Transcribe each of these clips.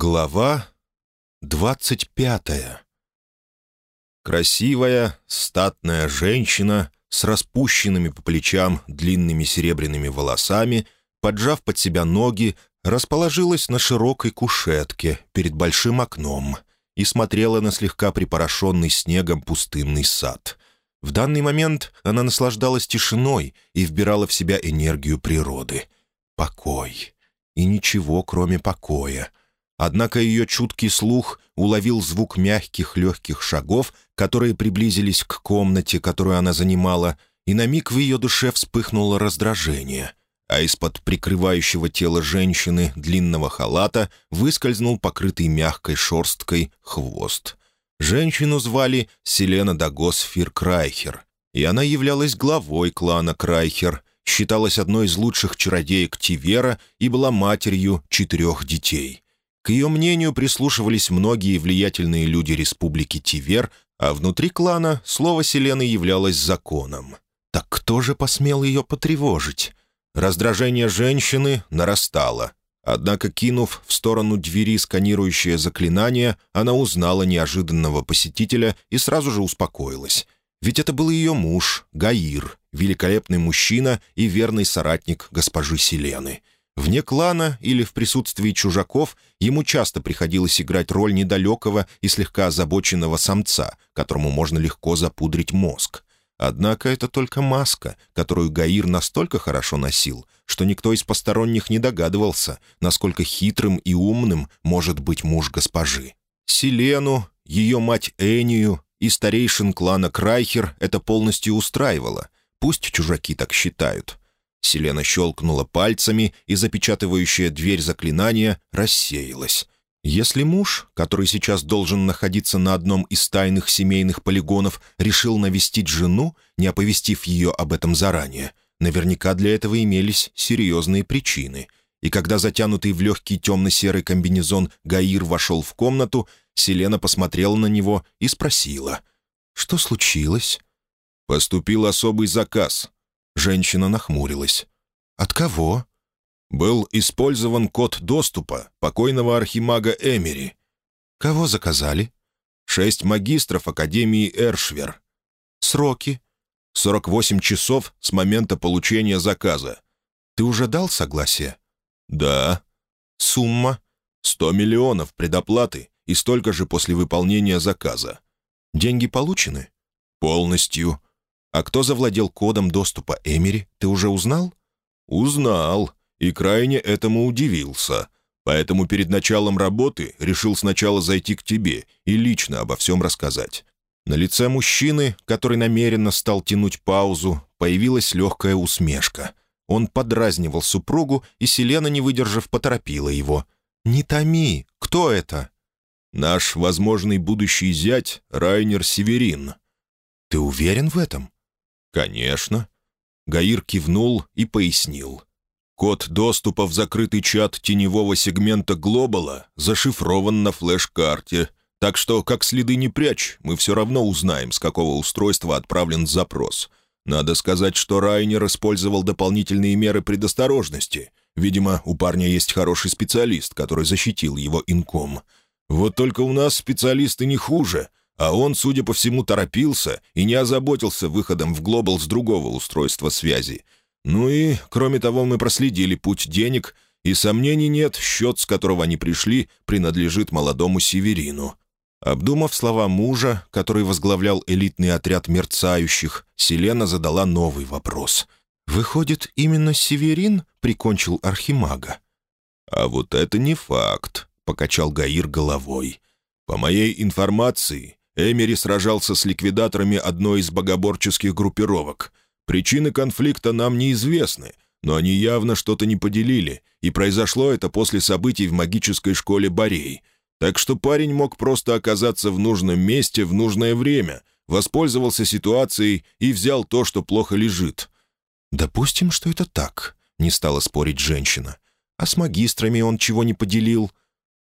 Глава двадцать пятая Красивая, статная женщина с распущенными по плечам длинными серебряными волосами, поджав под себя ноги, расположилась на широкой кушетке перед большим окном и смотрела на слегка припорошенный снегом пустынный сад. В данный момент она наслаждалась тишиной и вбирала в себя энергию природы. Покой. И ничего, кроме покоя — Однако ее чуткий слух уловил звук мягких легких шагов, которые приблизились к комнате, которую она занимала, и на миг в ее душе вспыхнуло раздражение, а из-под прикрывающего тело женщины длинного халата выскользнул покрытый мягкой шерсткой хвост. Женщину звали Селена Дагос Фиркрайхер, и она являлась главой клана Крайхер, считалась одной из лучших чародеек Тивера и была матерью четырех детей — к ее мнению прислушивались многие влиятельные люди республики Тивер, а внутри клана слово Селены являлось законом. Так кто же посмел ее потревожить? Раздражение женщины нарастало. Однако, кинув в сторону двери сканирующее заклинание, она узнала неожиданного посетителя и сразу же успокоилась. Ведь это был ее муж, Гаир, великолепный мужчина и верный соратник госпожи Селены — Вне клана или в присутствии чужаков ему часто приходилось играть роль недалекого и слегка озабоченного самца, которому можно легко запудрить мозг. Однако это только маска, которую Гаир настолько хорошо носил, что никто из посторонних не догадывался, насколько хитрым и умным может быть муж госпожи. Селену, ее мать Энию и старейшин клана Крайхер это полностью устраивало. Пусть чужаки так считают. Селена щелкнула пальцами, и запечатывающая дверь заклинания рассеялась. Если муж, который сейчас должен находиться на одном из тайных семейных полигонов, решил навестить жену, не оповестив ее об этом заранее, наверняка для этого имелись серьезные причины. И когда затянутый в легкий темно-серый комбинезон Гаир вошел в комнату, Селена посмотрела на него и спросила. «Что случилось?» «Поступил особый заказ», Женщина нахмурилась. «От кого?» «Был использован код доступа покойного архимага Эмери». «Кого заказали?» «Шесть магистров Академии Эршвер». «Сроки?» «Сорок восемь часов с момента получения заказа». «Ты уже дал согласие?» «Да». «Сумма?» «Сто миллионов предоплаты и столько же после выполнения заказа». «Деньги получены?» «Полностью». А кто завладел кодом доступа Эмери, ты уже узнал?» «Узнал, и крайне этому удивился. Поэтому перед началом работы решил сначала зайти к тебе и лично обо всем рассказать». На лице мужчины, который намеренно стал тянуть паузу, появилась легкая усмешка. Он подразнивал супругу, и Селена, не выдержав, поторопила его. «Не томи! Кто это?» «Наш возможный будущий зять Райнер Северин». «Ты уверен в этом?» «Конечно». Гаир кивнул и пояснил. Код доступа в закрытый чат теневого сегмента Глобала зашифрован на флеш-карте, так что, как следы не прячь, мы все равно узнаем, с какого устройства отправлен запрос. Надо сказать, что Райнер использовал дополнительные меры предосторожности. Видимо, у парня есть хороший специалист, который защитил его инком. Вот только у нас специалисты не хуже, а он, судя по всему, торопился и не озаботился выходом в глобал с другого устройства связи. Ну и, кроме того, мы проследили путь денег, и сомнений нет, счет, с которого они пришли, принадлежит молодому Северину. Обдумав слова мужа, который возглавлял элитный отряд мерцающих, Селена задала новый вопрос. «Выходит, именно Северин прикончил Архимага?» «А вот это не факт», — покачал Гаир головой. «По моей информации, Эмери сражался с ликвидаторами одной из богоборческих группировок. Причины конфликта нам неизвестны, но они явно что-то не поделили, и произошло это после событий в магической школе Борей. Так что парень мог просто оказаться в нужном месте в нужное время, воспользовался ситуацией и взял то, что плохо лежит. «Допустим, что это так», — не стала спорить женщина. «А с магистрами он чего не поделил?»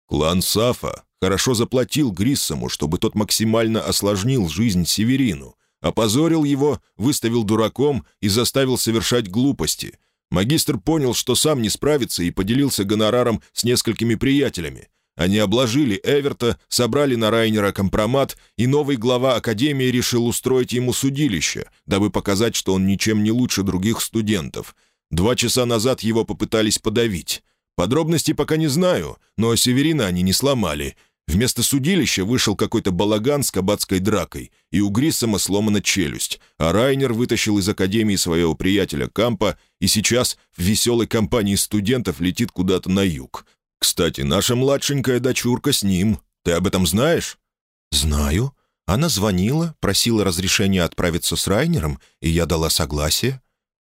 «Клан Сафа хорошо заплатил Гриссому, чтобы тот максимально осложнил жизнь Северину, опозорил его, выставил дураком и заставил совершать глупости. Магистр понял, что сам не справится и поделился гонораром с несколькими приятелями. Они обложили Эверта, собрали на Райнера компромат, и новый глава Академии решил устроить ему судилище, дабы показать, что он ничем не лучше других студентов. Два часа назад его попытались подавить. Подробностей пока не знаю, но Северина они не сломали. Вместо судилища вышел какой-то балаган с кабацкой дракой, и у Гриссома сломана челюсть, а Райнер вытащил из Академии своего приятеля Кампа и сейчас в веселой компании студентов летит куда-то на юг. Кстати, наша младшенькая дочурка с ним. Ты об этом знаешь?» «Знаю. Она звонила, просила разрешения отправиться с Райнером, и я дала согласие».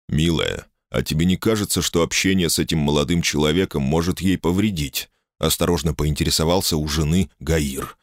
«Милая, а тебе не кажется, что общение с этим молодым человеком может ей повредить?» Осторожно поинтересовался у жены Гаир.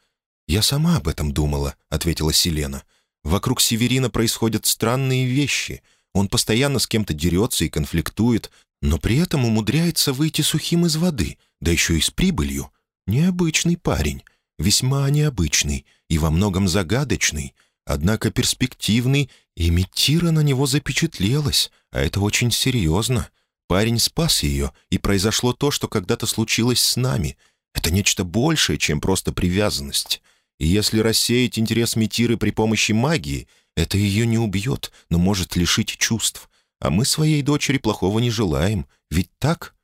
«Я сама об этом думала», — ответила Селена. «Вокруг Северина происходят странные вещи. Он постоянно с кем-то дерется и конфликтует, но при этом умудряется выйти сухим из воды, да еще и с прибылью. Необычный парень, весьма необычный и во многом загадочный, однако перспективный, и Митира на него запечатлелась, а это очень серьезно. Парень спас ее, и произошло то, что когда-то случилось с нами. Это нечто большее, чем просто привязанность. И если рассеять интерес Митиры при помощи магии, это ее не убьет, но может лишить чувств. А мы своей дочери плохого не желаем. Ведь так?»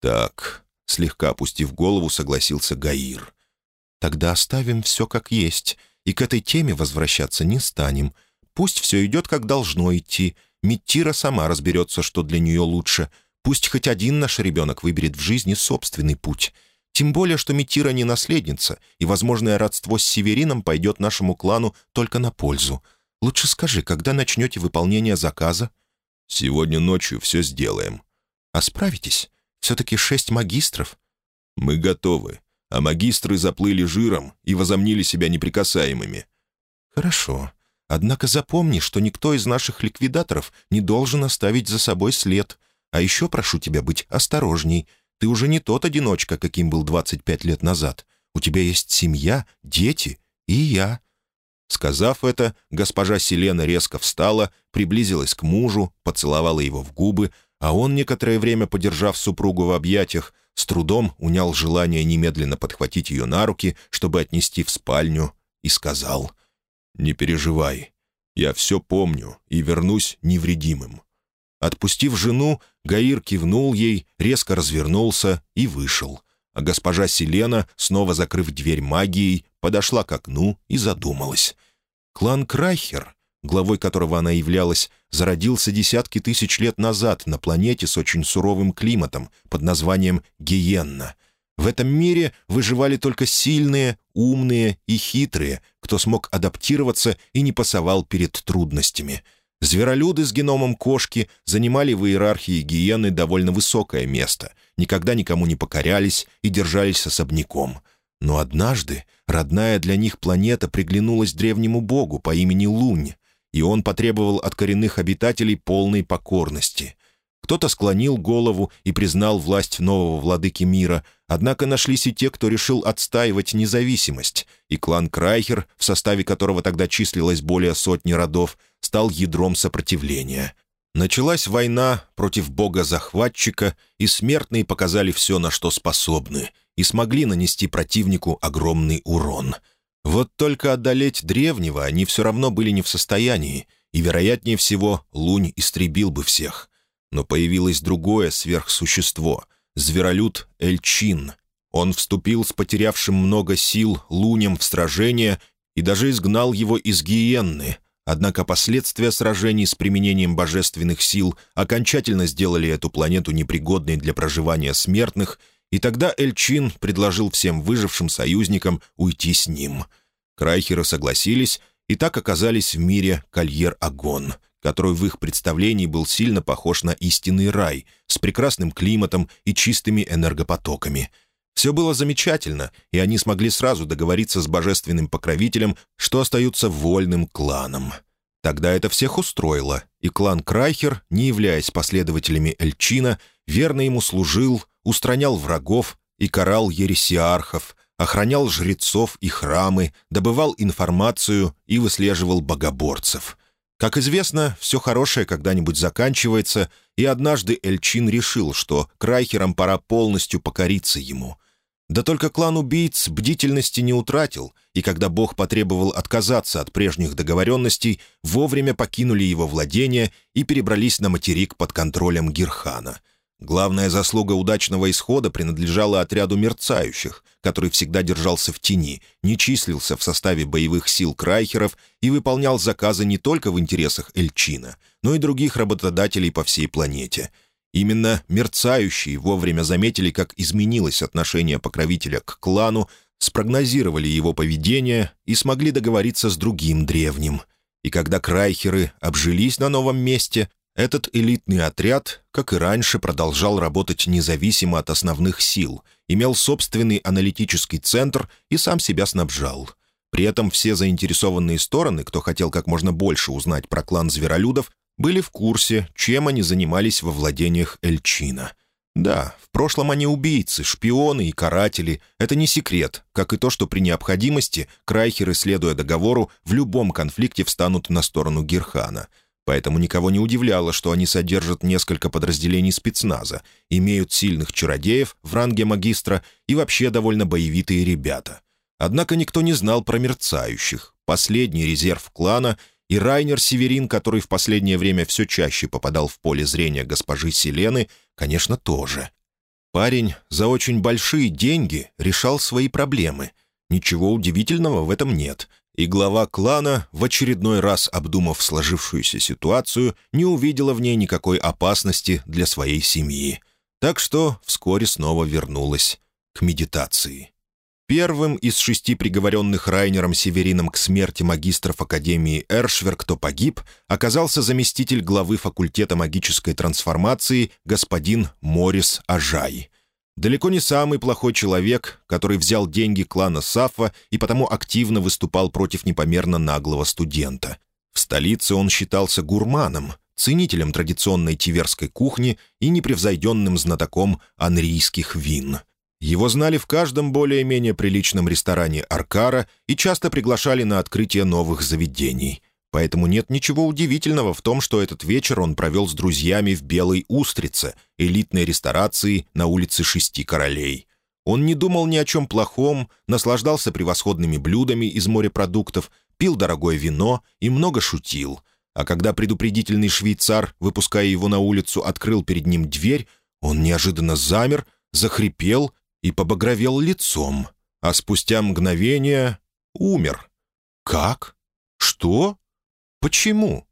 «Так», — слегка опустив голову, согласился Гаир. «Тогда оставим все как есть, и к этой теме возвращаться не станем. Пусть все идет, как должно идти. Миттира сама разберется, что для нее лучше. Пусть хоть один наш ребенок выберет в жизни собственный путь. Тем более, что Миттира не наследница, и возможное родство с Северином пойдет нашему клану только на пользу. Лучше скажи, когда начнете выполнение заказа?» Сегодня ночью все сделаем». «А справитесь? Все-таки шесть магистров». «Мы готовы, а магистры заплыли жиром и возомнили себя неприкасаемыми». «Хорошо. Однако запомни, что никто из наших ликвидаторов не должен оставить за собой след. А еще прошу тебя быть осторожней. Ты уже не тот одиночка, каким был 25 лет назад. У тебя есть семья, дети и я. Сказав это, госпожа Селена резко встала, приблизилась к мужу, поцеловала его в губы, а он, некоторое время подержав супругу в объятиях, с трудом унял желание немедленно подхватить ее на руки, чтобы отнести в спальню, и сказал «Не переживай, я все помню и вернусь невредимым». Отпустив жену, Гаир кивнул ей, резко развернулся и вышел, а госпожа Селена, снова закрыв дверь магией, подошла к окну и задумалась. Клан Крайхер, главой которого она являлась, зародился десятки тысяч лет назад на планете с очень суровым климатом под названием Гиенна. В этом мире выживали только сильные, умные и хитрые, кто смог адаптироваться и не пасовал перед трудностями. Зверолюды с геномом кошки занимали в иерархии гиены довольно высокое место, никогда никому не покорялись и держались особняком — но однажды родная для них планета приглянулась древнему богу по имени Лунь, и он потребовал от коренных обитателей полной покорности. Кто-то склонил голову и признал власть нового владыки мира, однако нашлись и те, кто решил отстаивать независимость, и клан Крайхер, в составе которого тогда числилось более сотни родов, стал ядром сопротивления. Началась война против бога-захватчика, и смертные показали все, на что способны — и смогли нанести противнику огромный урон. Вот только одолеть древнего они все равно были не в состоянии, и, вероятнее всего, Лунь истребил бы всех. Но появилось другое сверхсущество — зверолюд Эльчин. Он вступил с потерявшим много сил Лунем в сражение и даже изгнал его из Гиенны, Однако последствия сражений с применением божественных сил окончательно сделали эту планету непригодной для проживания смертных и тогда Эльчин предложил всем выжившим союзникам уйти с ним. Крайхеры согласились и так оказались в мире Кольер-Агон, который в их представлении был сильно похож на истинный рай, с прекрасным климатом и чистыми энергопотоками. Все было замечательно, и они смогли сразу договориться с божественным покровителем, что остаются вольным кланом. Тогда это всех устроило, и клан Крайхер, не являясь последователями Эльчина, верно ему служил, устранял врагов и карал ересиархов, охранял жрецов и храмы, добывал информацию и выслеживал богоборцев. Как известно, все хорошее когда-нибудь заканчивается, и однажды Эльчин решил, что Крайхерам пора полностью покориться ему. Да только клан убийц бдительности не утратил, и когда бог потребовал отказаться от прежних договоренностей, вовремя покинули его владения и перебрались на материк под контролем Гирхана — Главная заслуга удачного исхода принадлежала отряду мерцающих, который всегда держался в тени, не числился в составе боевых сил крайхеров и выполнял заказы не только в интересах Эльчина, но и других работодателей по всей планете. Именно мерцающие вовремя заметили, как изменилось отношение покровителя к клану, спрогнозировали его поведение и смогли договориться с другим древним. И когда крайхеры обжились на новом месте, этот элитный отряд, как и раньше, продолжал работать независимо от основных сил, имел собственный аналитический центр и сам себя снабжал. При этом все заинтересованные стороны, кто хотел как можно больше узнать про клан зверолюдов, были в курсе, чем они занимались во владениях Эльчина. Да, в прошлом они убийцы, шпионы и каратели. Это не секрет, как и то, что при необходимости крайхеры, следуя договору, в любом конфликте встанут на сторону Герхана — Поэтому никого не удивляло, что они содержат несколько подразделений спецназа, имеют сильных чародеев в ранге магистра и вообще довольно боевитые ребята. Однако никто не знал про мерцающих, последний резерв клана и Райнер Северин, который в последнее время все чаще попадал в поле зрения госпожи Селены, конечно, тоже. Парень за очень большие деньги решал свои проблемы. Ничего удивительного в этом нет — и глава клана, в очередной раз обдумав сложившуюся ситуацию, не увидела в ней никакой опасности для своей семьи. Так что вскоре снова вернулась к медитации. Первым из шести приговоренных Райнером Северином к смерти магистров Академии Эршвер, кто погиб, оказался заместитель главы факультета магической трансформации господин Морис Ажай. Далеко не самый плохой человек, который взял деньги клана Сафа и потому активно выступал против непомерно наглого студента. В столице он считался гурманом, ценителем традиционной тиверской кухни и непревзойденным знатоком анрийских вин. Его знали в каждом более-менее приличном ресторане Аркара и часто приглашали на открытие новых заведений — Поэтому нет ничего удивительного в том, что этот вечер он провел с друзьями в «Белой устрице», элитной ресторации на улице Шести Королей. Он не думал ни о чем плохом, наслаждался превосходными блюдами из морепродуктов, пил дорогое вино и много шутил. А когда предупредительный швейцар, выпуская его на улицу, открыл перед ним дверь, он неожиданно замер, захрипел и побагровел лицом, а спустя мгновение умер. «Как? Что?» Почему?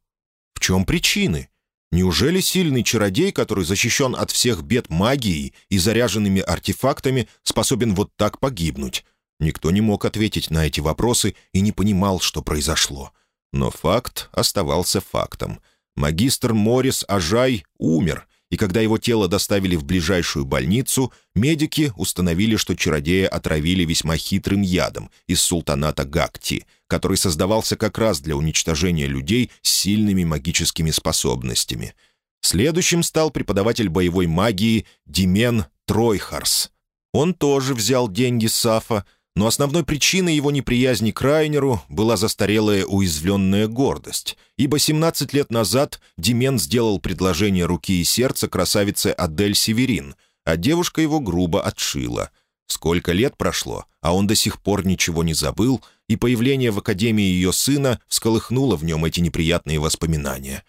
В чем причины? Неужели сильный чародей, который защищен от всех бед магией и заряженными артефактами, способен вот так погибнуть? Никто не мог ответить на эти вопросы и не понимал, что произошло. Но факт оставался фактом. Магистр Морис Ажай умер, и когда его тело доставили в ближайшую больницу, медики установили, что чародея отравили весьма хитрым ядом из султаната Гакти, который создавался как раз для уничтожения людей с сильными магическими способностями. Следующим стал преподаватель боевой магии Димен Тройхарс. Он тоже взял деньги Сафа, но основной причиной его неприязни к Райнеру была застарелая уязвленная гордость, ибо 17 лет назад Димен сделал предложение руки и сердца красавице Адель Северин, а девушка его грубо отшила. Сколько лет прошло, а он до сих пор ничего не забыл, и появление в Академии ее сына всколыхнуло в нем эти неприятные воспоминания.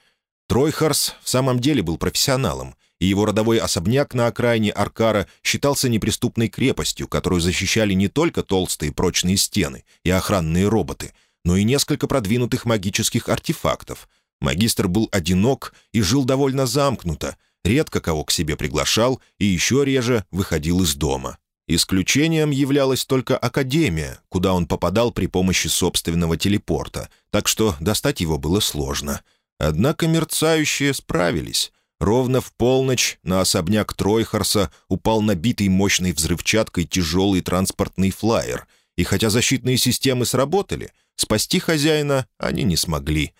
Тройхарс в самом деле был профессионалом, и его родовой особняк на окраине Аркара считался неприступной крепостью, которую защищали не только толстые прочные стены и охранные роботы, но и несколько продвинутых магических артефактов. Магистр был одинок и жил довольно замкнуто, редко кого к себе приглашал и еще реже выходил из дома. Исключением являлась только Академия, куда он попадал при помощи собственного телепорта, так что достать его было сложно. Однако мерцающие справились. Ровно в полночь на особняк Тройхарса упал набитый мощной взрывчаткой тяжелый транспортный флайер, и хотя защитные системы сработали, спасти хозяина они не смогли.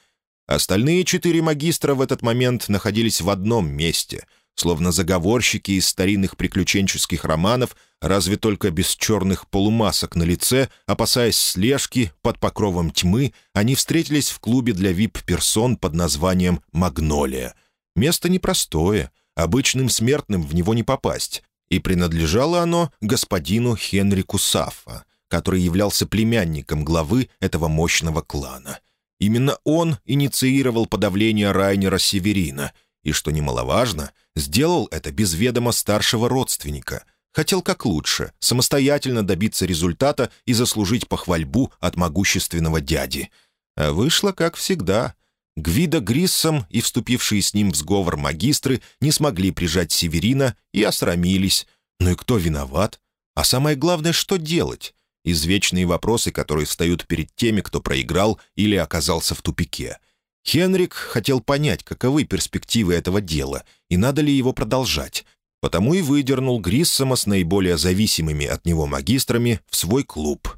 Остальные четыре магистра в этот момент находились в одном месте, словно заговорщики из старинных приключенческих романов, разве только без черных полумасок на лице, опасаясь слежки под покровом тьмы, они встретились в клубе для вип-персон под названием «Магнолия», Место непростое, обычным смертным в него не попасть. и принадлежало оно господину Хенрику Саффа, который являлся племянником главы этого мощного клана. Именно он инициировал подавление Райнера Северина и, что немаловажно, сделал это без ведома старшего родственника. Хотел как лучше, самостоятельно добиться результата и заслужить похвальбу от могущественного дяди. А вышло, как всегда. Гвида Гриссом и вступившие с ним в сговор магистры не смогли прижать Северина и осрамились. Ну и кто виноват? А самое главное, что делать? Извечные вопросы, которые встают перед теми, кто проиграл или оказался в тупике. Хенрик хотел понять, каковы перспективы этого дела и надо ли его продолжать, потому и выдернул Гриссома с наиболее зависимыми от него магистрами в свой клуб.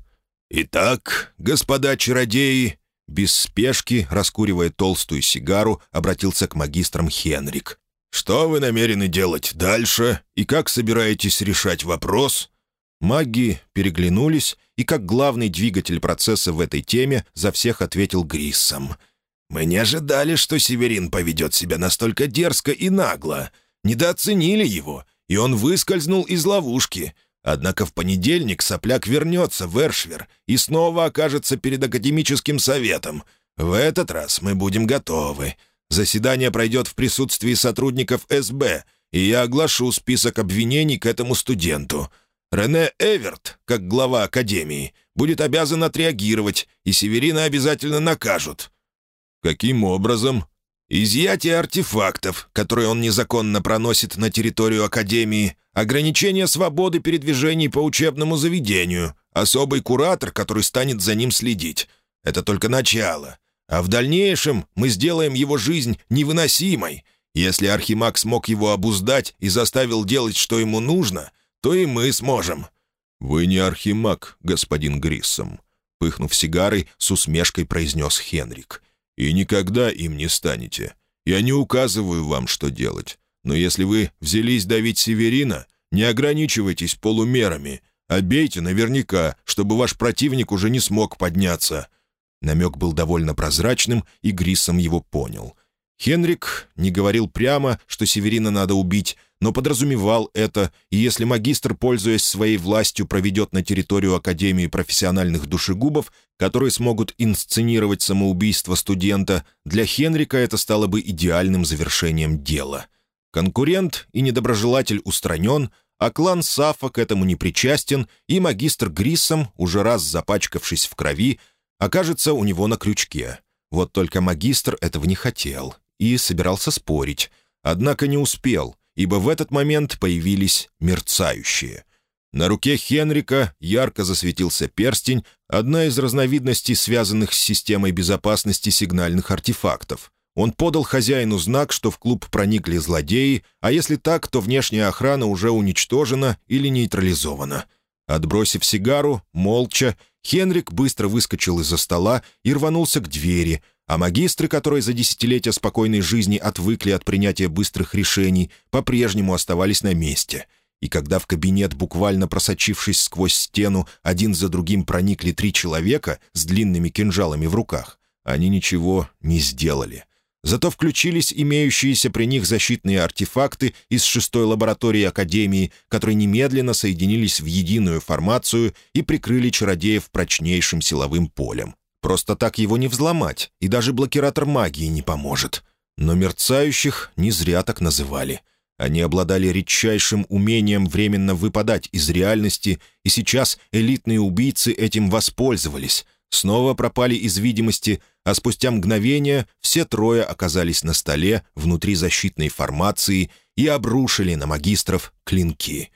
«Итак, господа чародеи», без спешки, раскуривая толстую сигару, обратился к магистрам Хенрик. «Что вы намерены делать дальше и как собираетесь решать вопрос?» Маги переглянулись, и как главный двигатель процесса в этой теме за всех ответил Гриссом. «Мы не ожидали, что Северин поведет себя настолько дерзко и нагло. Недооценили его, и он выскользнул из ловушки. Однако в понедельник сопляк вернется в Эршвер и снова окажется перед академическим советом. В этот раз мы будем готовы. Заседание пройдет в присутствии сотрудников СБ, и я оглашу список обвинений к этому студенту. Рене Эверт, как глава Академии, будет обязан отреагировать, и Северина обязательно накажут». «Каким образом?» «Изъятие артефактов, которые он незаконно проносит на территорию Академии, ограничение свободы передвижений по учебному заведению, особый куратор, который станет за ним следить. Это только начало. А в дальнейшем мы сделаем его жизнь невыносимой. Если Архимаг смог его обуздать и заставил делать, что ему нужно — то и мы сможем». «Вы не архимаг, господин Гриссом», — пыхнув сигарой, с усмешкой произнес Хенрик. «И никогда им не станете. Я не указываю вам, что делать. Но если вы взялись давить Северина, не ограничивайтесь полумерами, а бейте наверняка, чтобы ваш противник уже не смог подняться». Намек был довольно прозрачным, и Гриссом его понял. Хенрик не говорил прямо, что Северина надо убить, но подразумевал это, и если магистр, пользуясь своей властью, проведет на территорию Академии профессиональных душегубов, которые смогут инсценировать самоубийство студента, для Хенрика это стало бы идеальным завершением дела. Конкурент и недоброжелатель устранен, а клан Сафа к этому не причастен, и магистр Гриссом, уже раз запачкавшись в крови, окажется у него на крючке. Вот только магистр этого не хотел и собирался спорить, однако не успел — ибо в этот момент появились мерцающие. На руке Хенрика ярко засветился перстень, одна из разновидностей, связанных с системой безопасности сигнальных артефактов. Он подал хозяину знак, что в клуб проникли злодеи, а если так, то внешняя охрана уже уничтожена или нейтрализована. Отбросив сигару, молча, Хенрик быстро выскочил из-за стола и рванулся к двери, а магистры, которые за десятилетия спокойной жизни отвыкли от принятия быстрых решений, по-прежнему оставались на месте. И когда в кабинет, буквально просочившись сквозь стену, один за другим проникли три человека с длинными кинжалами в руках, они ничего не сделали. Зато включились имеющиеся при них защитные артефакты из шестой лаборатории Академии, которые немедленно соединились в единую формацию и прикрыли чародеев прочнейшим силовым полем. Просто так его не взломать, и даже блокиратор магии не поможет. Но мерцающих не зря так называли. Они обладали редчайшим умением временно выпадать из реальности, и сейчас элитные убийцы этим воспользовались. Снова пропали из видимости, а спустя мгновение все трое оказались на столе внутри защитной формации и обрушили на магистров клинки.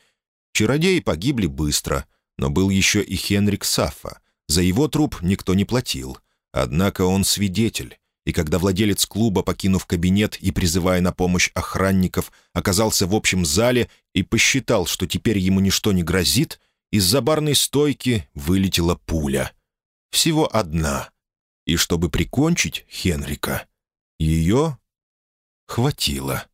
Чародеи погибли быстро, но был еще и Хенрик Саффа, за его труп никто не платил. Однако он свидетель. И когда владелец клуба, покинув кабинет и призывая на помощь охранников, оказался в общем зале и посчитал, что теперь ему ничто не грозит, из-за барной стойки вылетела пуля. Всего одна. И чтобы прикончить Хенрика, ее хватило.